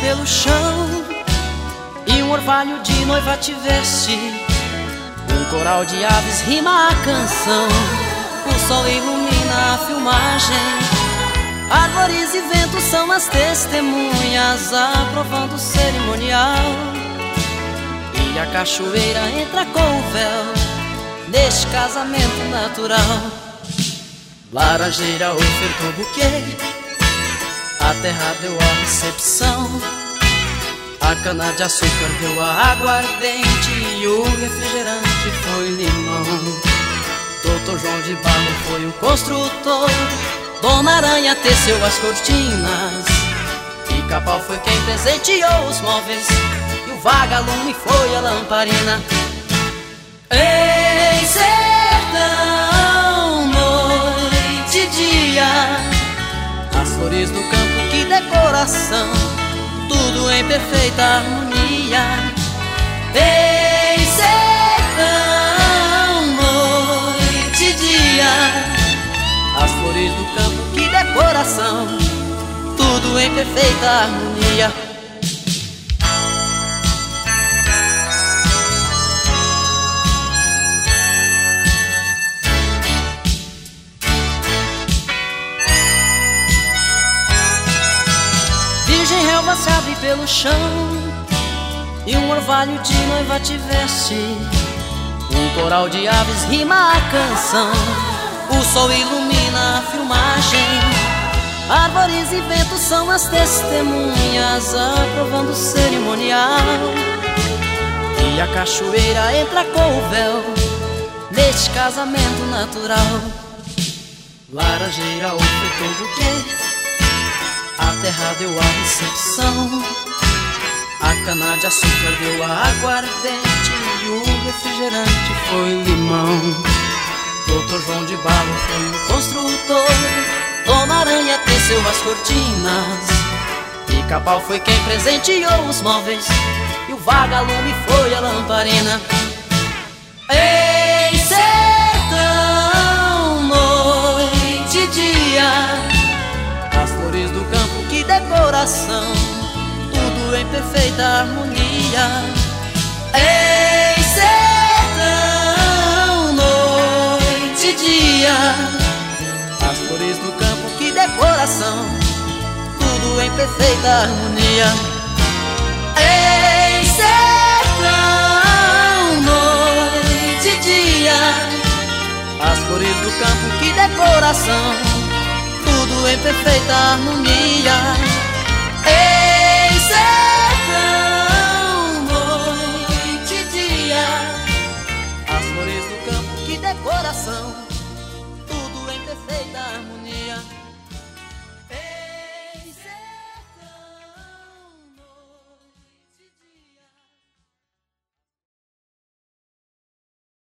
pelo chão. E um orvalho de noiva tiveste Um coral de aves rima a canção. O sol ilumina a filmagem. Árvores e ventos são as testemunhas Aprovando o cerimonial. E a cachoeira entra com o véu Neste casamento natural. Laranjeira ofertou buquê a terra deu a recepção A cana de açúcar deu a aguardente E o refrigerante foi limão. Doutor João de Barro foi o construtor. Dona Aranha teceu as cortinas. E Capal foi quem presenteou os móveis. E o vagalume foi a lamparina. Ei, decoração, tudo em perfeita harmonia. Sertão, noite e dia, as flores do campo, que decoração, tudo em perfeita harmonia. Se abre pelo chão E um orvalho de noiva te veste. Um coral de aves rima a canção. O sol ilumina a filmagem. Árvores e ventos são as testemunhas Aprovando o cerimonial. E a cachoeira entra com o véu Neste casamento natural. Laranjeira ofertou buquê a terra deu a recepção. A cana de açúcar deu a aguardente E o refrigerante foi limão. Doutor João de Balo foi o construtor. Dona Aranha teceu as cortinas. Cabal foi quem presenteou os móveis. E o vagalume foi a lamparina. Ei, sertão, noite e dia decoração, tudo em perfeita harmonia. Em sertão, noite e dia, as flores do campo, que decoração, tudo em perfeita harmonia. Em tudo em perfeita harmonia. Eis sertão, noite e dia, as flores do campo que decoração, tudo em perfeita harmonia.